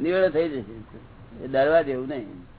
નિવેડો થઈ જશે. ડરવા જેવું નહીં.